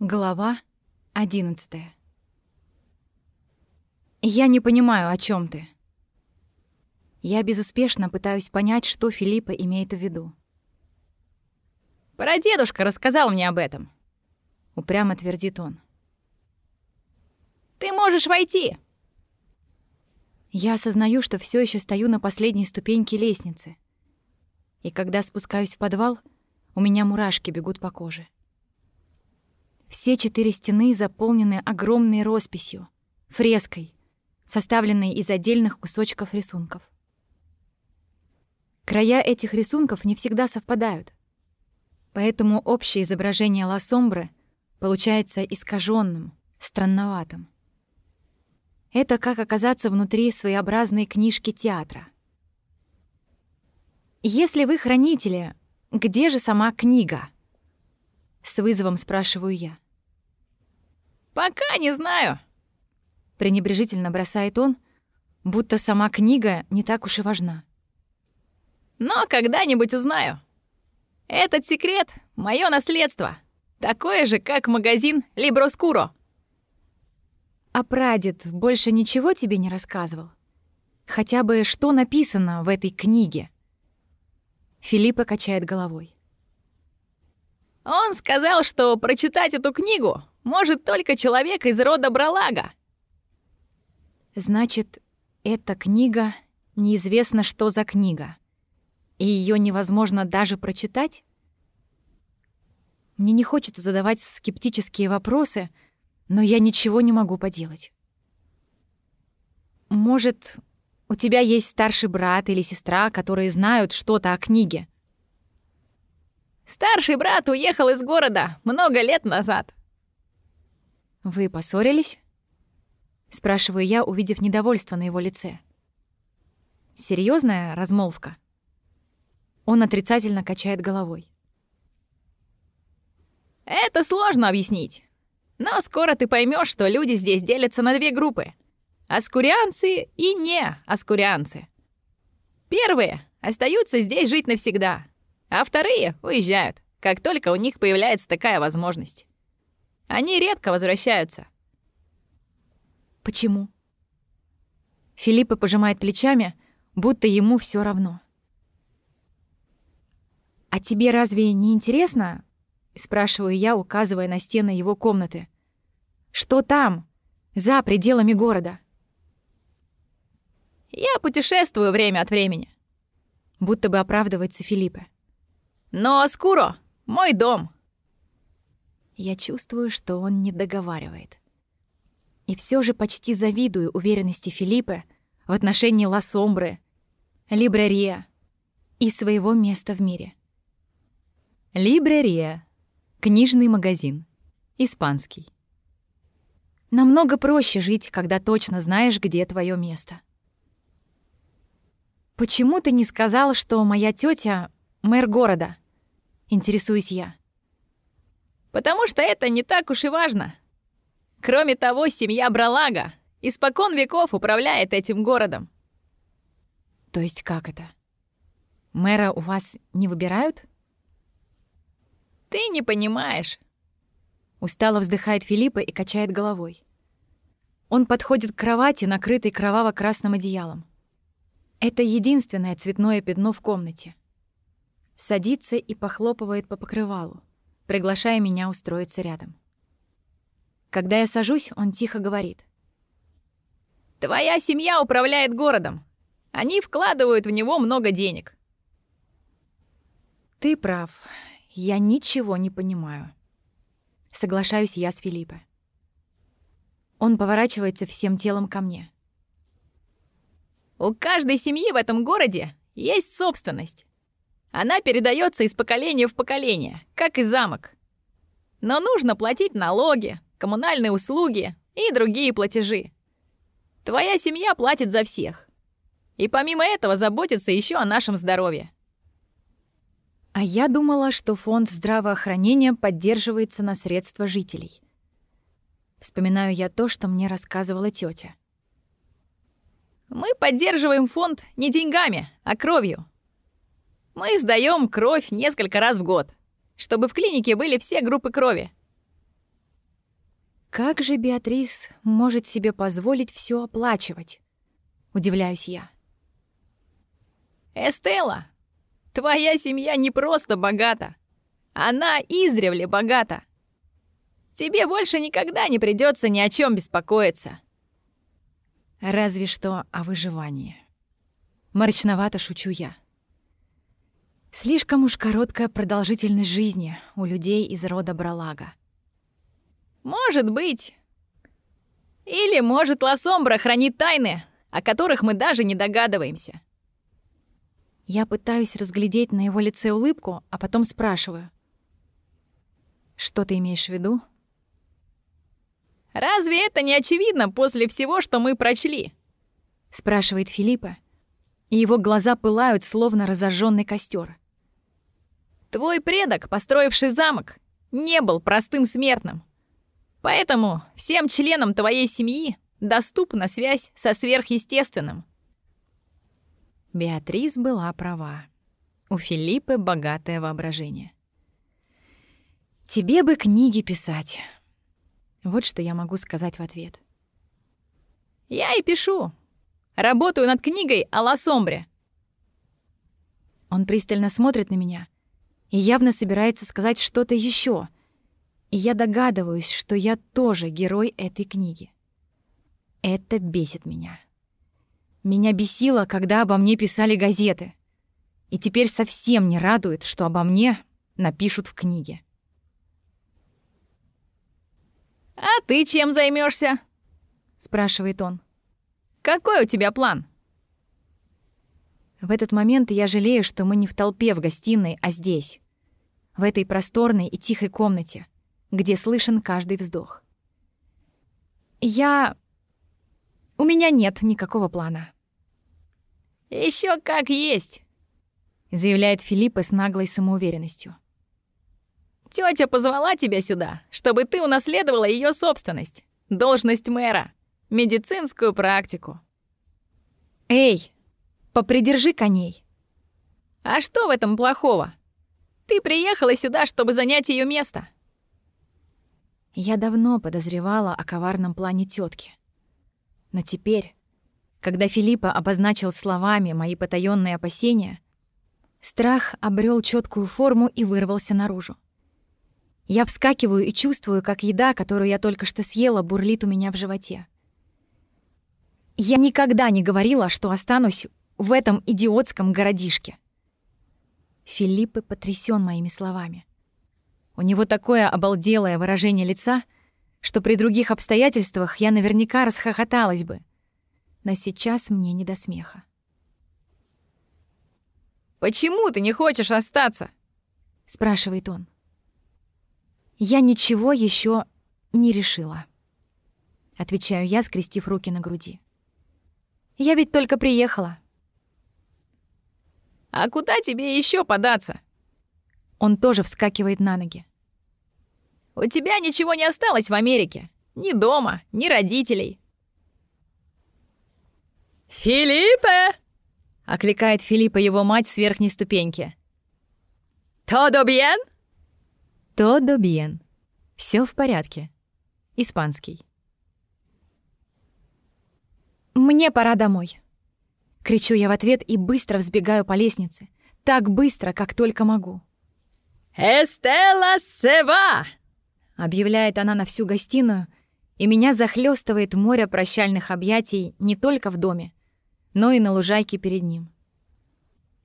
Глава 11 Я не понимаю, о чем ты. Я безуспешно пытаюсь понять, что Филиппа имеет в виду. «Прадедушка рассказал мне об этом», — упрямо твердит он. «Ты можешь войти!» Я осознаю, что все еще стою на последней ступеньке лестницы. И когда спускаюсь в подвал, у меня мурашки бегут по коже. Все четыре стены заполнены огромной росписью, фреской, составленной из отдельных кусочков рисунков. Края этих рисунков не всегда совпадают, поэтому общее изображение Ла-Сомбры получается искаженным, странноватым. Это как оказаться внутри своеобразной книжки театра. Если вы хранители, где же сама книга? С вызовом спрашиваю я. «Пока не знаю», — пренебрежительно бросает он, будто сама книга не так уж и важна. «Но когда-нибудь узнаю. Этот секрет — мое наследство, такое же, как магазин Либроскуро». «А прадед больше ничего тебе не рассказывал? Хотя бы что написано в этой книге?» Филиппа качает головой. Он сказал, что прочитать эту книгу может только человек из рода Бралага. Значит, эта книга неизвестно, что за книга. И ее невозможно даже прочитать? Мне не хочется задавать скептические вопросы, но я ничего не могу поделать. Может, у тебя есть старший брат или сестра, которые знают что-то о книге? Старший брат уехал из города много лет назад. Вы поссорились? Спрашиваю я, увидев недовольство на его лице. Серьезная размолвка? Он отрицательно качает головой. Это сложно объяснить. Но скоро ты поймешь, что люди здесь делятся на две группы. Аскурианцы и не аскурианцы. Первые остаются здесь жить навсегда, а вторые уезжают, как только у них появляется такая возможность. Они редко возвращаются. Почему? Филиппа пожимает плечами, будто ему все равно. «А тебе разве не интересно?» — спрашиваю я, указывая на стены его комнаты. «Что там, за пределами города?» «Я путешествую время от времени», — будто бы оправдывается Филиппа. Но Аскуро — мой дом. Я чувствую, что он не договаривает. И все же почти завидую уверенности Филиппа в отношении Ла Сомбры, Либрерия и своего места в мире. Либрерия. Книжный магазин. Испанский. Намного проще жить, когда точно знаешь, где твое место. Почему ты не сказал, что моя тетя мэр города?» — интересуюсь я. «Потому что это не так уж и важно. Кроме того, семья Бралага испокон веков управляет этим городом». «То есть как это? Мэра у вас не выбирают?» «Ты не понимаешь». Устало вздыхает Филиппа и качает головой. Он подходит к кровати, накрытой кроваво-красным одеялом. Это единственное цветное пятно в комнате садится и похлопывает по покрывалу, приглашая меня устроиться рядом. Когда я сажусь, он тихо говорит. «Твоя семья управляет городом. Они вкладывают в него много денег». «Ты прав. Я ничего не понимаю». Соглашаюсь я с Филиппе. Он поворачивается всем телом ко мне. «У каждой семьи в этом городе есть собственность. Она передается из поколения в поколение, как и замок. Но нужно платить налоги, коммунальные услуги и другие платежи. Твоя семья платит за всех. И помимо этого заботится еще о нашем здоровье. А я думала, что фонд здравоохранения поддерживается на средства жителей. Вспоминаю я то, что мне рассказывала тетя. Мы поддерживаем фонд не деньгами, а кровью. Мы сдаем кровь несколько раз в год, чтобы в клинике были все группы крови. Как же Беатрис может себе позволить все оплачивать? Удивляюсь я. Эстела, твоя семья не просто богата. Она издревле богата. Тебе больше никогда не придется ни о чем беспокоиться. Разве что о выживании. Мрачновато шучу я. Слишком уж короткая продолжительность жизни у людей из рода Бралага. Может быть. Или, может, Лосомбра хранит тайны, о которых мы даже не догадываемся. Я пытаюсь разглядеть на его лице улыбку, а потом спрашиваю. «Что ты имеешь в виду?» «Разве это не очевидно после всего, что мы прочли?» — спрашивает Филиппа, и его глаза пылают, словно разожженный костер. «Твой предок, построивший замок, не был простым смертным. Поэтому всем членам твоей семьи доступна связь со сверхъестественным. Беатрис была права. У Филиппы богатое воображение. «Тебе бы книги писать». Вот что я могу сказать в ответ. «Я и пишу. Работаю над книгой о Лосомбре». Он пристально смотрит на меня и явно собирается сказать что-то еще. И я догадываюсь, что я тоже герой этой книги. Это бесит меня. Меня бесило, когда обо мне писали газеты. И теперь совсем не радует, что обо мне напишут в книге. «А ты чем займешься? спрашивает он. «Какой у тебя план?» В этот момент я жалею, что мы не в толпе в гостиной, а здесь, в этой просторной и тихой комнате, где слышен каждый вздох. Я... У меня нет никакого плана. Еще как есть!» — заявляет Филиппа с наглой самоуверенностью. Тетя позвала тебя сюда, чтобы ты унаследовала ее собственность, должность мэра, медицинскую практику». «Эй, попридержи коней!» «А что в этом плохого? Ты приехала сюда, чтобы занять ее место». Я давно подозревала о коварном плане тетки. Но теперь, когда Филиппа обозначил словами мои потаённые опасения, страх обрел четкую форму и вырвался наружу. Я вскакиваю и чувствую, как еда, которую я только что съела, бурлит у меня в животе. Я никогда не говорила, что останусь в этом идиотском городишке. Филиппы потрясен моими словами. У него такое обалделое выражение лица, что при других обстоятельствах я наверняка расхохоталась бы но сейчас мне не до смеха. «Почему ты не хочешь остаться?» — спрашивает он. «Я ничего еще не решила», — отвечаю я, скрестив руки на груди. «Я ведь только приехала». «А куда тебе еще податься?» Он тоже вскакивает на ноги. «У тебя ничего не осталось в Америке. Ни дома, ни родителей. «Филиппе!» — окликает Филиппа его мать с верхней ступеньки. «Todo bien?» «Todo bien. Все в порядке». Испанский. «Мне пора домой». Кричу я в ответ и быстро взбегаю по лестнице. Так быстро, как только могу. «Эстела Сева!» Объявляет она на всю гостиную, и меня захлестывает море прощальных объятий не только в доме, но и на лужайке перед ним.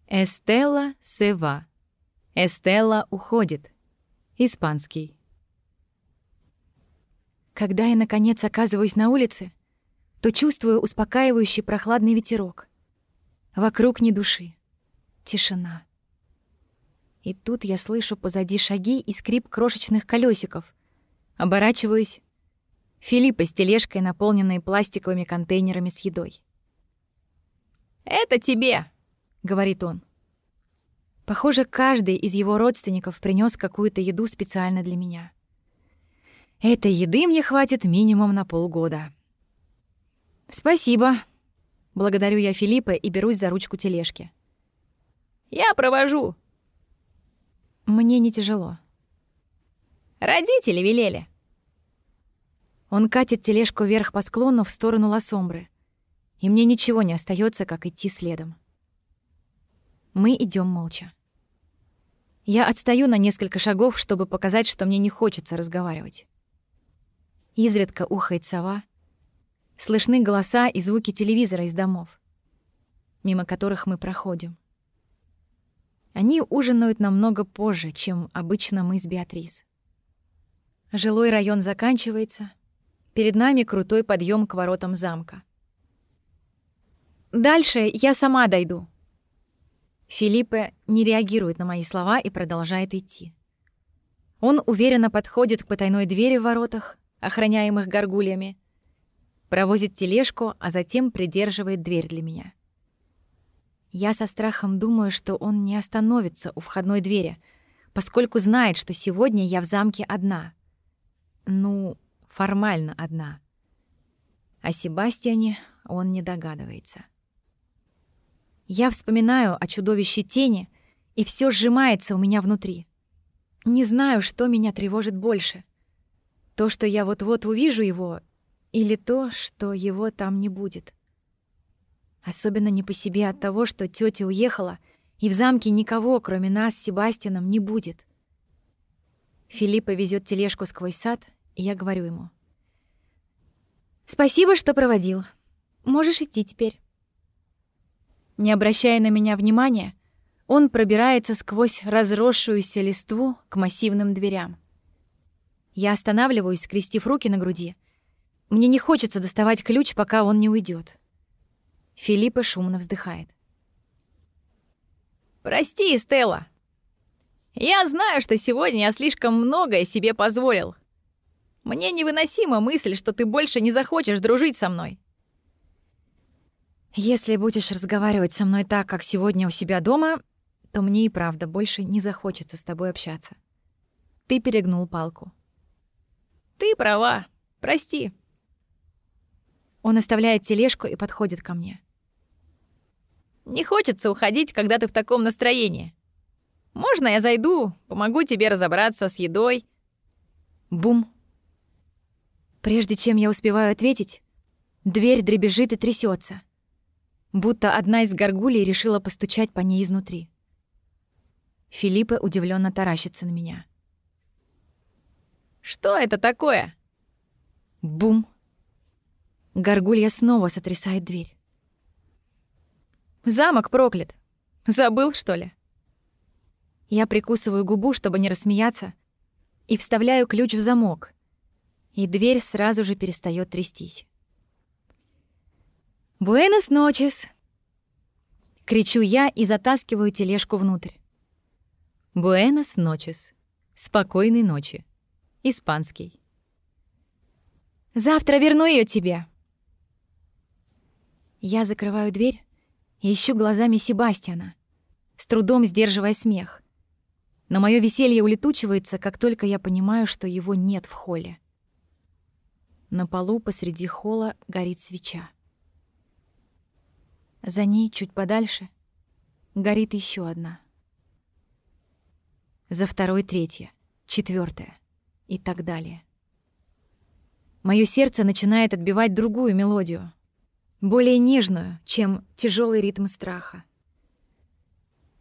Эстелла Сева. Эстелла уходит. Испанский. Когда я, наконец, оказываюсь на улице, то чувствую успокаивающий прохладный ветерок. Вокруг ни души. Тишина. И тут я слышу позади шаги и скрип крошечных колесиков. Оборачиваюсь. Филиппа с тележкой, наполненной пластиковыми контейнерами с едой. «Это тебе», — говорит он. Похоже, каждый из его родственников принес какую-то еду специально для меня. Этой еды мне хватит минимум на полгода. Спасибо. Благодарю я Филиппа и берусь за ручку тележки. Я провожу. Мне не тяжело. Родители велели. Он катит тележку вверх по склону в сторону Лосомбры, и мне ничего не остается, как идти следом. Мы идем молча. Я отстаю на несколько шагов, чтобы показать, что мне не хочется разговаривать. Изредка ухает сова. Слышны голоса и звуки телевизора из домов, мимо которых мы проходим. Они ужинают намного позже, чем обычно мы с Беатрис. Жилой район заканчивается. Перед нами крутой подъем к воротам замка. «Дальше я сама дойду», Филиппе не реагирует на мои слова и продолжает идти. Он уверенно подходит к потайной двери в воротах, охраняемых горгульями, провозит тележку, а затем придерживает дверь для меня. Я со страхом думаю, что он не остановится у входной двери, поскольку знает, что сегодня я в замке одна. Ну, формально одна. О Себастьяне он не догадывается. Я вспоминаю о чудовище тени, и все сжимается у меня внутри. Не знаю, что меня тревожит больше. То, что я вот-вот увижу его, или то, что его там не будет. Особенно не по себе от того, что тетя уехала, и в замке никого, кроме нас с Себастьяном, не будет. Филиппа везет тележку сквозь сад, и я говорю ему. «Спасибо, что проводил. Можешь идти теперь». Не обращая на меня внимания, он пробирается сквозь разросшуюся листву к массивным дверям. Я останавливаюсь, скрестив руки на груди. Мне не хочется доставать ключ, пока он не уйдет. Филиппа шумно вздыхает. «Прости, Стелла. Я знаю, что сегодня я слишком многое себе позволил. Мне невыносима мысль, что ты больше не захочешь дружить со мной. Если будешь разговаривать со мной так, как сегодня у себя дома, то мне и правда больше не захочется с тобой общаться. Ты перегнул палку. Ты права. Прости. Он оставляет тележку и подходит ко мне. Не хочется уходить, когда ты в таком настроении. Можно я зайду, помогу тебе разобраться с едой? Бум. Прежде чем я успеваю ответить, дверь дребезжит и трясется будто одна из горгулей решила постучать по ней изнутри. Филиппа удивленно таращится на меня. «Что это такое?» Бум! Горгулья снова сотрясает дверь. «Замок проклят! Забыл, что ли?» Я прикусываю губу, чтобы не рассмеяться, и вставляю ключ в замок, и дверь сразу же перестает трястись. «Буэнос ночес!» Кричу я и затаскиваю тележку внутрь. «Буэнос ночес!» «Спокойной ночи!» Испанский. «Завтра верну ее тебе!» Я закрываю дверь и ищу глазами Себастьяна, с трудом сдерживая смех. Но мое веселье улетучивается, как только я понимаю, что его нет в холле. На полу посреди холла горит свеча. За ней, чуть подальше, горит еще одна. За второй третья, четвертая и так далее. Мое сердце начинает отбивать другую мелодию, более нежную, чем тяжелый ритм страха.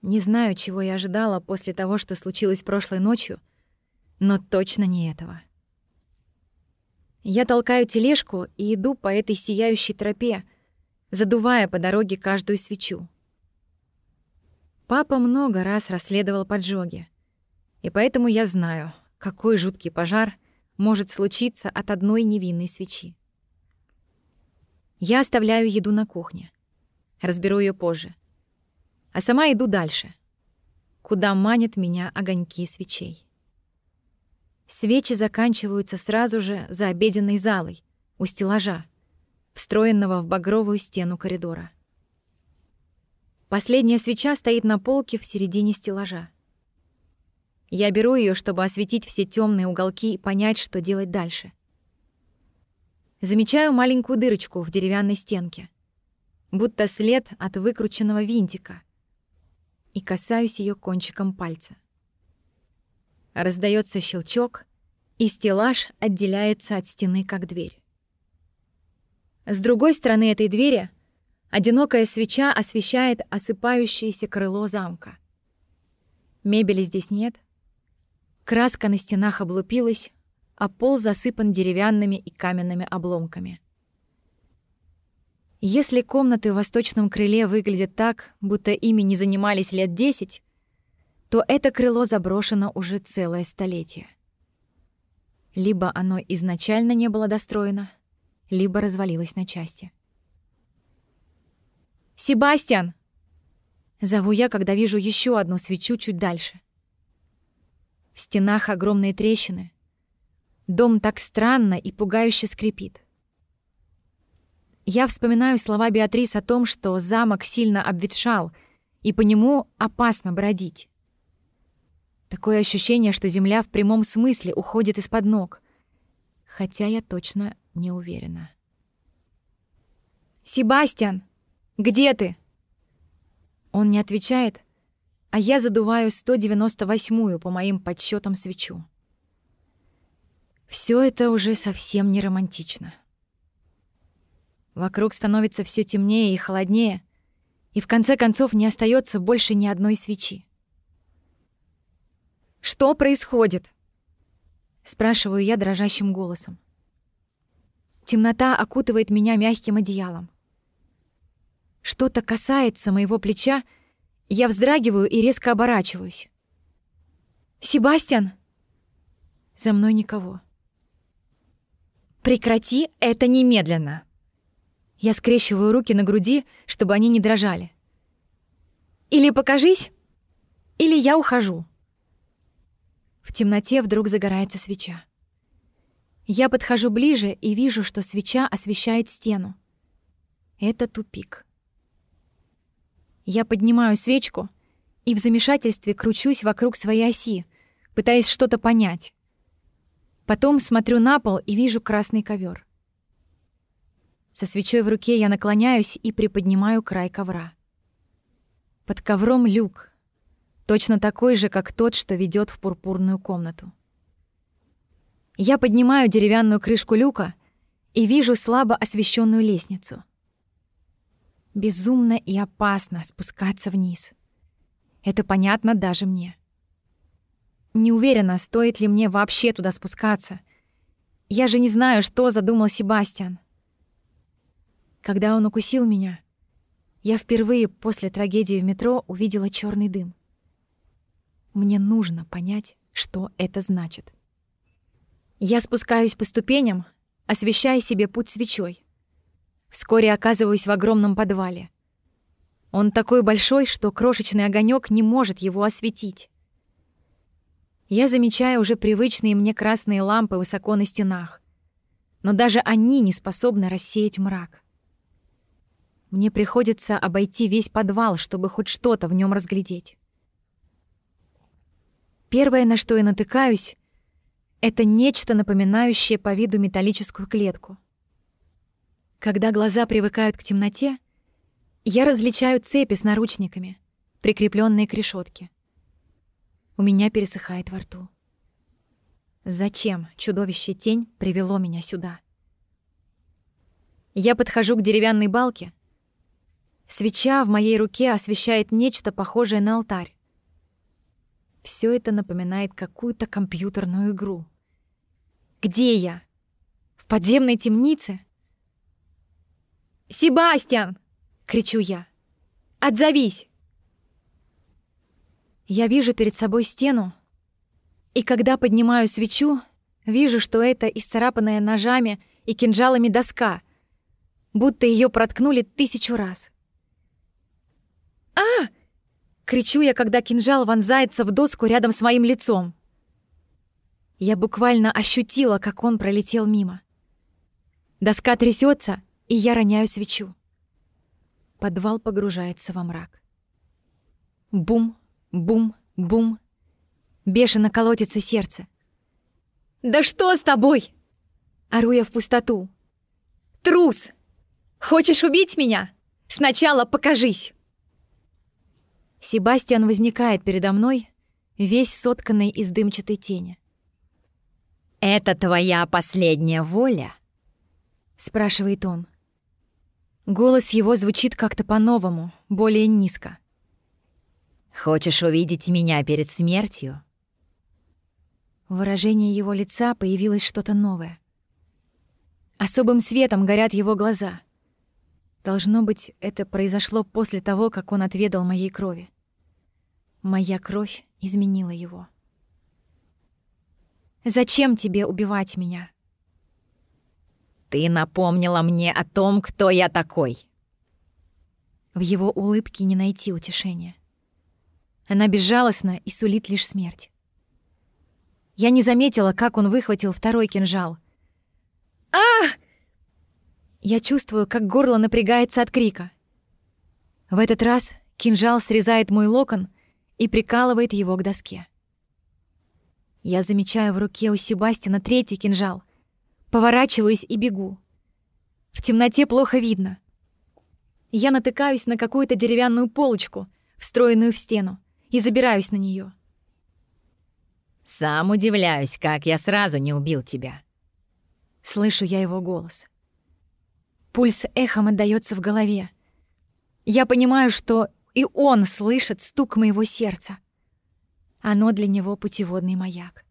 Не знаю, чего я ожидала после того, что случилось прошлой ночью, но точно не этого. Я толкаю тележку и иду по этой сияющей тропе, задувая по дороге каждую свечу. Папа много раз расследовал поджоги, и поэтому я знаю, какой жуткий пожар может случиться от одной невинной свечи. Я оставляю еду на кухне. Разберу ее позже. А сама иду дальше, куда манят меня огоньки свечей. Свечи заканчиваются сразу же за обеденной залой, у стеллажа встроенного в багровую стену коридора. Последняя свеча стоит на полке в середине стеллажа. Я беру ее, чтобы осветить все темные уголки и понять, что делать дальше. Замечаю маленькую дырочку в деревянной стенке, будто след от выкрученного винтика, и касаюсь ее кончиком пальца. Раздается щелчок, и стеллаж отделяется от стены, как дверь. С другой стороны этой двери одинокая свеча освещает осыпающееся крыло замка. Мебели здесь нет. Краска на стенах облупилась, а пол засыпан деревянными и каменными обломками. Если комнаты в восточном крыле выглядят так, будто ими не занимались лет десять, то это крыло заброшено уже целое столетие. Либо оно изначально не было достроено, либо развалилось на части. «Себастьян!» Зову я, когда вижу еще одну свечу чуть дальше. В стенах огромные трещины. Дом так странно и пугающе скрипит. Я вспоминаю слова Беатрис о том, что замок сильно обветшал, и по нему опасно бродить. Такое ощущение, что земля в прямом смысле уходит из-под ног. Хотя я точно не уверена. «Себастьян, где ты?» Он не отвечает, а я задуваю 198-ю по моим подсчетам свечу. Все это уже совсем не романтично. Вокруг становится все темнее и холоднее, и в конце концов не остается больше ни одной свечи. «Что происходит?» — спрашиваю я дрожащим голосом. Темнота окутывает меня мягким одеялом. Что-то касается моего плеча, я вздрагиваю и резко оборачиваюсь. «Себастьян!» За мной никого. «Прекрати это немедленно!» Я скрещиваю руки на груди, чтобы они не дрожали. «Или покажись, или я ухожу». В темноте вдруг загорается свеча. Я подхожу ближе и вижу, что свеча освещает стену. Это тупик. Я поднимаю свечку и в замешательстве кручусь вокруг своей оси, пытаясь что-то понять. Потом смотрю на пол и вижу красный ковер. Со свечой в руке я наклоняюсь и приподнимаю край ковра. Под ковром люк, точно такой же, как тот, что ведет в пурпурную комнату. Я поднимаю деревянную крышку люка и вижу слабо освещенную лестницу. Безумно и опасно спускаться вниз. Это понятно даже мне. Не уверена, стоит ли мне вообще туда спускаться. Я же не знаю, что задумал Себастьян. Когда он укусил меня, я впервые после трагедии в метро увидела черный дым. Мне нужно понять, что это значит. Я спускаюсь по ступеням, освещая себе путь свечой. Вскоре оказываюсь в огромном подвале. Он такой большой, что крошечный огонек не может его осветить. Я замечаю уже привычные мне красные лампы высоко на стенах, но даже они не способны рассеять мрак. Мне приходится обойти весь подвал, чтобы хоть что-то в нем разглядеть. Первое, на что я натыкаюсь, это нечто напоминающее по виду металлическую клетку. Когда глаза привыкают к темноте, я различаю цепи с наручниками, прикрепленные к решетке. У меня пересыхает во рту. Зачем чудовище тень привело меня сюда? Я подхожу к деревянной балке, Свеча в моей руке освещает нечто похожее на алтарь. Все это напоминает какую-то компьютерную игру. Где я? В подземной темнице? «Себастьян!» — кричу я. «Отзовись!» Я вижу перед собой стену, и когда поднимаю свечу, вижу, что это исцарапанная ножами и кинжалами доска, будто ее проткнули тысячу раз. «А!» — кричу я, когда кинжал вонзается в доску рядом с моим лицом. Я буквально ощутила, как он пролетел мимо. Доска трясется, и я роняю свечу. Подвал погружается во мрак. Бум, бум, бум. Бешено колотится сердце. «Да что с тобой?» Ору я в пустоту. «Трус! Хочешь убить меня? Сначала покажись!» Себастьян возникает передо мной, весь сотканный из дымчатой тени. «Это твоя последняя воля?» — спрашивает он. Голос его звучит как-то по-новому, более низко. «Хочешь увидеть меня перед смертью?» В выражении его лица появилось что-то новое. Особым светом горят его глаза. Должно быть, это произошло после того, как он отведал моей крови. Моя кровь изменила его. «Зачем тебе убивать меня?» «Ты напомнила мне о том, кто я такой!» В его улыбке не найти утешения. Она безжалостна и сулит лишь смерть. Я не заметила, как он выхватил второй кинжал. а Я чувствую, как горло напрягается от крика. В этот раз кинжал срезает мой локон и прикалывает его к доске. Я замечаю в руке у Себастина третий кинжал, поворачиваюсь и бегу. В темноте плохо видно. Я натыкаюсь на какую-то деревянную полочку, встроенную в стену, и забираюсь на нее. «Сам удивляюсь, как я сразу не убил тебя». Слышу я его голос. Пульс эхом отдаётся в голове. Я понимаю, что и он слышит стук моего сердца. Оно для него путеводный маяк.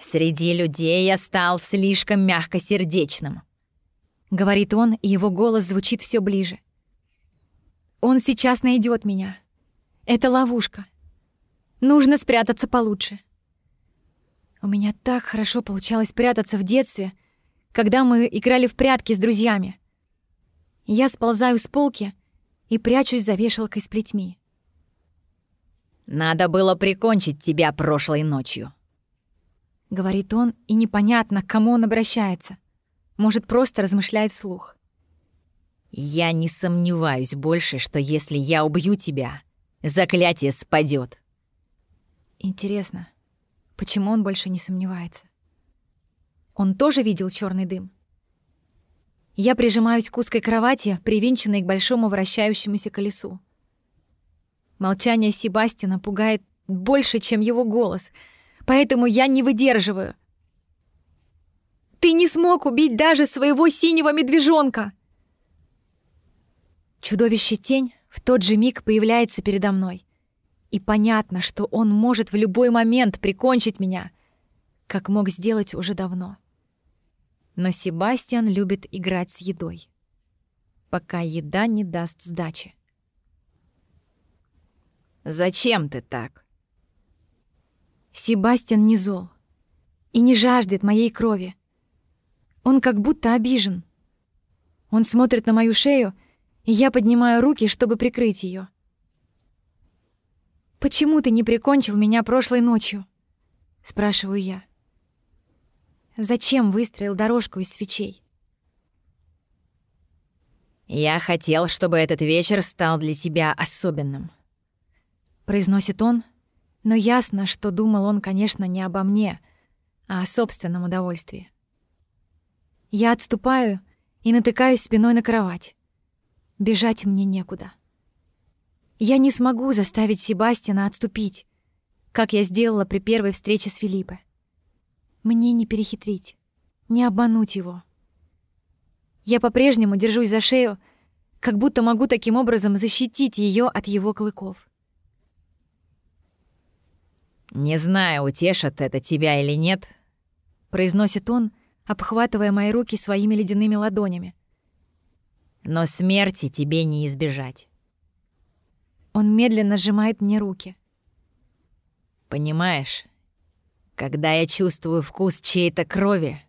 «Среди людей я стал слишком мягкосердечным», — говорит он, и его голос звучит все ближе. «Он сейчас найдет меня. Это ловушка. Нужно спрятаться получше». У меня так хорошо получалось прятаться в детстве, когда мы играли в прятки с друзьями. Я сползаю с полки и прячусь за вешалкой с плетьми. «Надо было прикончить тебя прошлой ночью», — говорит он, и непонятно, к кому он обращается. Может, просто размышляет вслух. «Я не сомневаюсь больше, что если я убью тебя, заклятие спадет. Интересно, почему он больше не сомневается? Он тоже видел черный дым? Я прижимаюсь к узкой кровати, привинченной к большому вращающемуся колесу. Молчание Себастина пугает больше, чем его голос, поэтому я не выдерживаю. «Ты не смог убить даже своего синего медвежонка!» Чудовище-тень в тот же миг появляется передо мной. И понятно, что он может в любой момент прикончить меня, как мог сделать уже давно. Но Себастьян любит играть с едой, пока еда не даст сдачи. «Зачем ты так?» Себастьян не зол и не жаждет моей крови. Он как будто обижен. Он смотрит на мою шею, я поднимаю руки, чтобы прикрыть ее. «Почему ты не прикончил меня прошлой ночью?» — спрашиваю я. Зачем выстроил дорожку из свечей? «Я хотел, чтобы этот вечер стал для тебя особенным», — произносит он, но ясно, что думал он, конечно, не обо мне, а о собственном удовольствии. Я отступаю и натыкаюсь спиной на кровать. Бежать мне некуда. Я не смогу заставить Себастьяна отступить, как я сделала при первой встрече с Филиппе. Мне не перехитрить, не обмануть его. Я по-прежнему держусь за шею, как будто могу таким образом защитить ее от его клыков. «Не знаю, утешит это тебя или нет», — произносит он, обхватывая мои руки своими ледяными ладонями. «Но смерти тебе не избежать». Он медленно сжимает мне руки. «Понимаешь, когда я чувствую вкус чьей-то крови.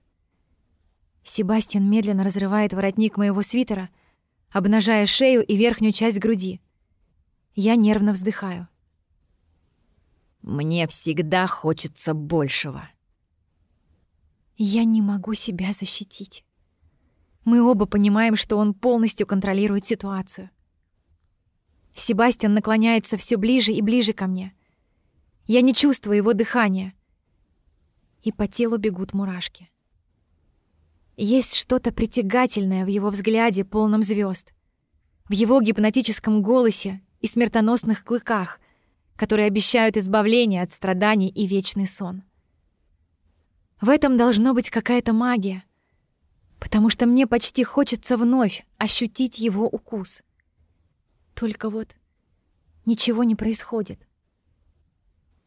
Себастьян медленно разрывает воротник моего свитера, обнажая шею и верхнюю часть груди. Я нервно вздыхаю. Мне всегда хочется большего. Я не могу себя защитить. Мы оба понимаем, что он полностью контролирует ситуацию. Себастьян наклоняется все ближе и ближе ко мне. Я не чувствую его дыхания и по телу бегут мурашки. Есть что-то притягательное в его взгляде, полном звезд, в его гипнотическом голосе и смертоносных клыках, которые обещают избавление от страданий и вечный сон. В этом должно быть какая-то магия, потому что мне почти хочется вновь ощутить его укус. Только вот ничего не происходит.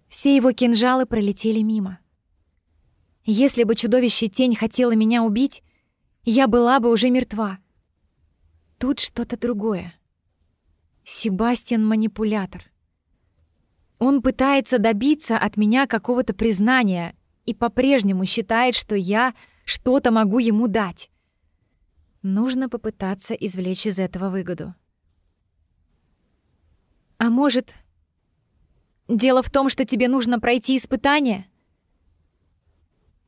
Все его кинжалы пролетели мимо. Если бы чудовище тень хотело меня убить, я была бы уже мертва. Тут что-то другое. Себастьян — манипулятор. Он пытается добиться от меня какого-то признания и по-прежнему считает, что я что-то могу ему дать. Нужно попытаться извлечь из этого выгоду. А может, дело в том, что тебе нужно пройти испытание?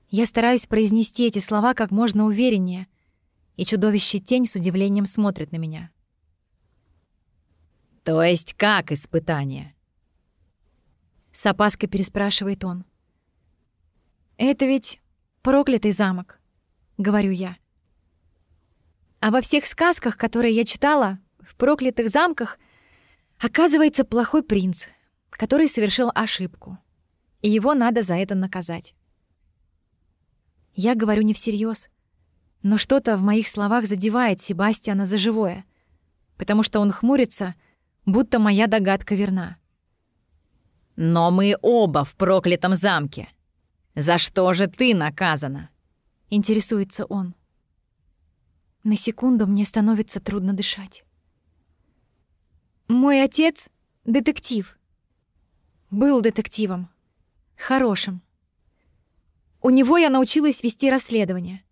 Я стараюсь произнести эти слова как можно увереннее, и чудовище тень с удивлением смотрит на меня. То есть как испытание? С опаской переспрашивает он. Это ведь проклятый замок, говорю я. А во всех сказках, которые я читала, в проклятых замках оказывается плохой принц, который совершил ошибку, и его надо за это наказать. Я говорю не всерьез, но что-то в моих словах задевает Себастьяна за живое, потому что он хмурится, будто моя догадка верна. «Но мы оба в проклятом замке. За что же ты наказана?» — интересуется он. На секунду мне становится трудно дышать. Мой отец — детектив. Был детективом. Хорошим. У него я научилась вести расследование.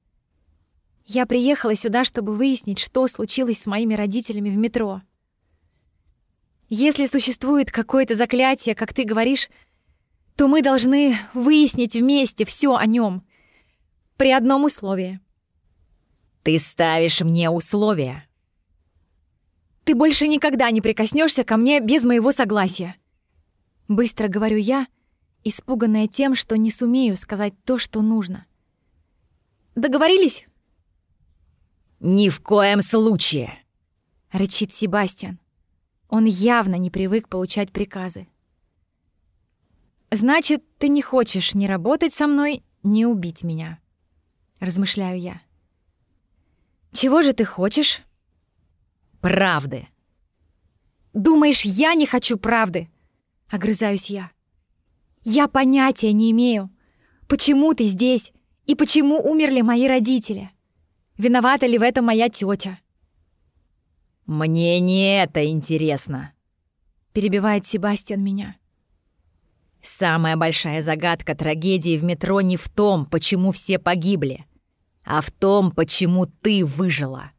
Я приехала сюда, чтобы выяснить, что случилось с моими родителями в метро. Если существует какое-то заклятие, как ты говоришь, то мы должны выяснить вместе все о нем. При одном условии. Ты ставишь мне условия. Ты больше никогда не прикоснешься ко мне без моего согласия. Быстро говорю я, испуганная тем, что не сумею сказать то, что нужно. Договорились? Ни в коем случае, рычит Себастьян. Он явно не привык получать приказы. Значит, ты не хочешь ни работать со мной, ни убить меня, размышляю я. Чего же ты хочешь? Правды. Думаешь, я не хочу правды? Огрызаюсь я. Я понятия не имею, почему ты здесь и почему умерли мои родители. Виновата ли в этом моя тетя? «Мне не это интересно», — перебивает Себастьян меня. «Самая большая загадка трагедии в метро не в том, почему все погибли, а в том, почему ты выжила».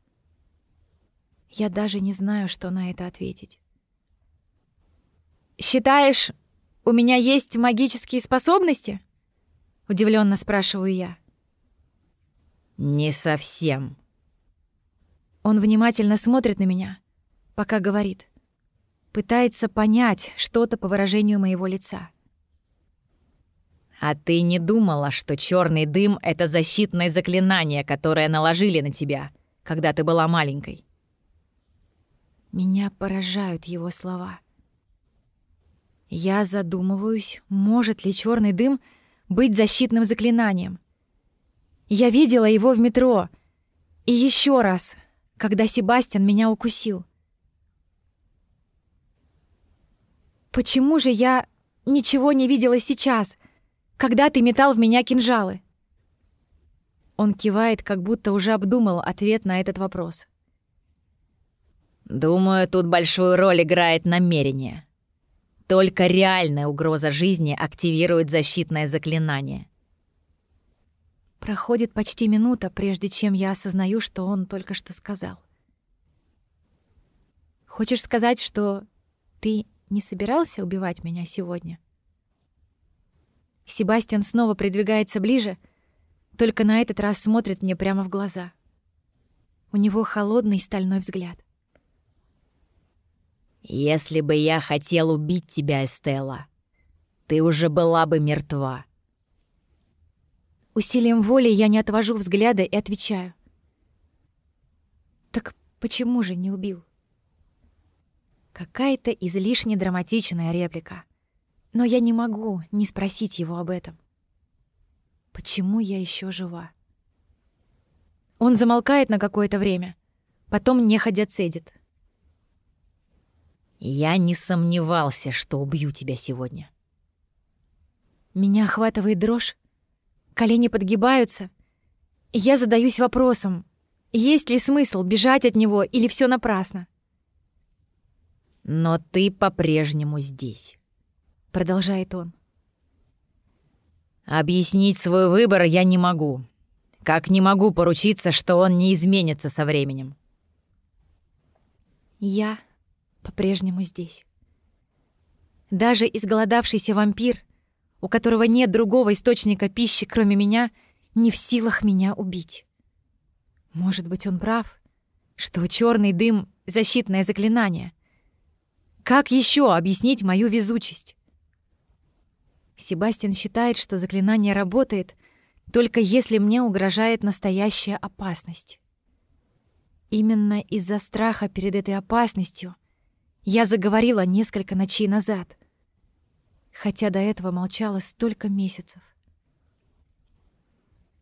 Я даже не знаю, что на это ответить. «Считаешь, у меня есть магические способности?» — удивленно спрашиваю я. «Не совсем». Он внимательно смотрит на меня, пока говорит. Пытается понять что-то по выражению моего лица. «А ты не думала, что черный дым — это защитное заклинание, которое наложили на тебя, когда ты была маленькой?» Меня поражают его слова. Я задумываюсь, может ли черный дым быть защитным заклинанием. Я видела его в метро. И еще раз, когда Себастьян меня укусил. Почему же я ничего не видела сейчас, когда ты метал в меня кинжалы? Он кивает, как будто уже обдумал ответ на этот вопрос. Думаю, тут большую роль играет намерение. Только реальная угроза жизни активирует защитное заклинание. Проходит почти минута, прежде чем я осознаю, что он только что сказал. Хочешь сказать, что ты не собирался убивать меня сегодня? Себастьян снова придвигается ближе, только на этот раз смотрит мне прямо в глаза. У него холодный стальной взгляд. «Если бы я хотел убить тебя, Эстелла, ты уже была бы мертва». Усилием воли я не отвожу взгляда и отвечаю. «Так почему же не убил?» Какая-то излишне драматичная реплика. Но я не могу не спросить его об этом. Почему я еще жива? Он замолкает на какое-то время, потом неходя цедит. «Я не сомневался, что убью тебя сегодня». Меня охватывает дрожь, колени подгибаются, и я задаюсь вопросом, есть ли смысл бежать от него или все напрасно? «Но ты по-прежнему здесь», — продолжает он. «Объяснить свой выбор я не могу, как не могу поручиться, что он не изменится со временем». Я по-прежнему здесь. Даже изголодавшийся вампир, у которого нет другого источника пищи, кроме меня, не в силах меня убить. Может быть, он прав, что черный дым — защитное заклинание. Как еще объяснить мою везучесть? Себастьян считает, что заклинание работает только если мне угрожает настоящая опасность. Именно из-за страха перед этой опасностью я заговорила несколько ночей назад, хотя до этого молчала столько месяцев.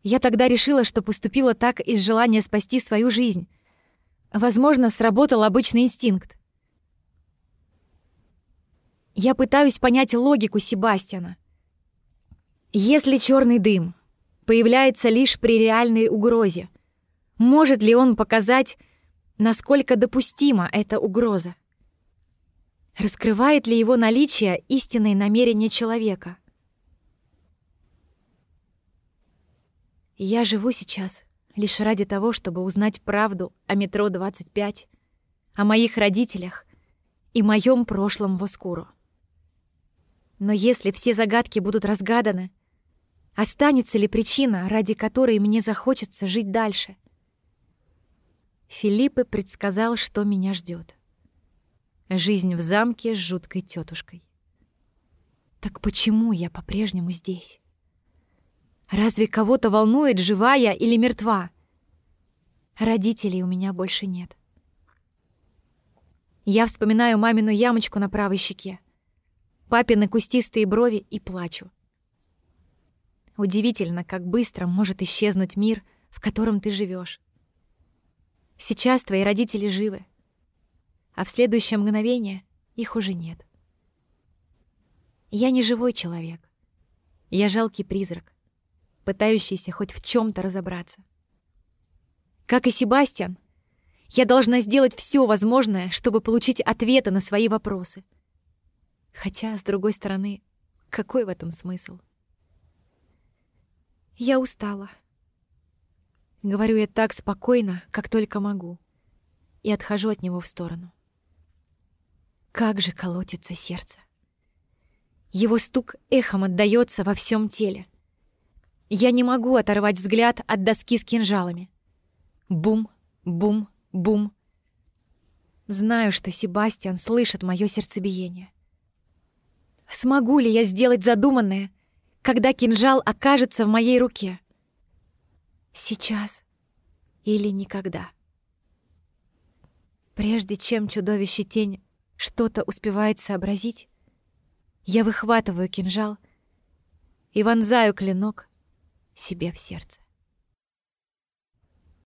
Я тогда решила, что поступила так из желания спасти свою жизнь. Возможно, сработал обычный инстинкт. Я пытаюсь понять логику Себастьяна. Если черный дым появляется лишь при реальной угрозе, может ли он показать, насколько допустима эта угроза? Раскрывает ли его наличие истинные намерения человека? Я живу сейчас лишь ради того, чтобы узнать правду о метро 25, о моих родителях и моем прошлом в Оскуру. Но если все загадки будут разгаданы, останется ли причина, ради которой мне захочется жить дальше? Филиппе предсказал, что меня ждет. Жизнь в замке с жуткой тетушкой. Так почему я по-прежнему здесь? Разве кого-то волнует, жива я или мертва? Родителей у меня больше нет. Я вспоминаю мамину ямочку на правой щеке, папины кустистые брови и плачу. Удивительно, как быстро может исчезнуть мир, в котором ты живешь. Сейчас твои родители живы, а в следующее мгновение их уже нет. Я не живой человек. Я жалкий призрак пытающийся хоть в чем то разобраться. Как и Себастьян, я должна сделать все возможное, чтобы получить ответы на свои вопросы. Хотя, с другой стороны, какой в этом смысл? Я устала. Говорю я так спокойно, как только могу, и отхожу от него в сторону. Как же колотится сердце. Его стук эхом отдаётся во всем теле. Я не могу оторвать взгляд от доски с кинжалами. Бум, бум, бум. Знаю, что Себастьян слышит мое сердцебиение. Смогу ли я сделать задуманное, когда кинжал окажется в моей руке? Сейчас или никогда? Прежде чем чудовище тень что-то успевает сообразить, я выхватываю кинжал и вонзаю клинок себе в сердце.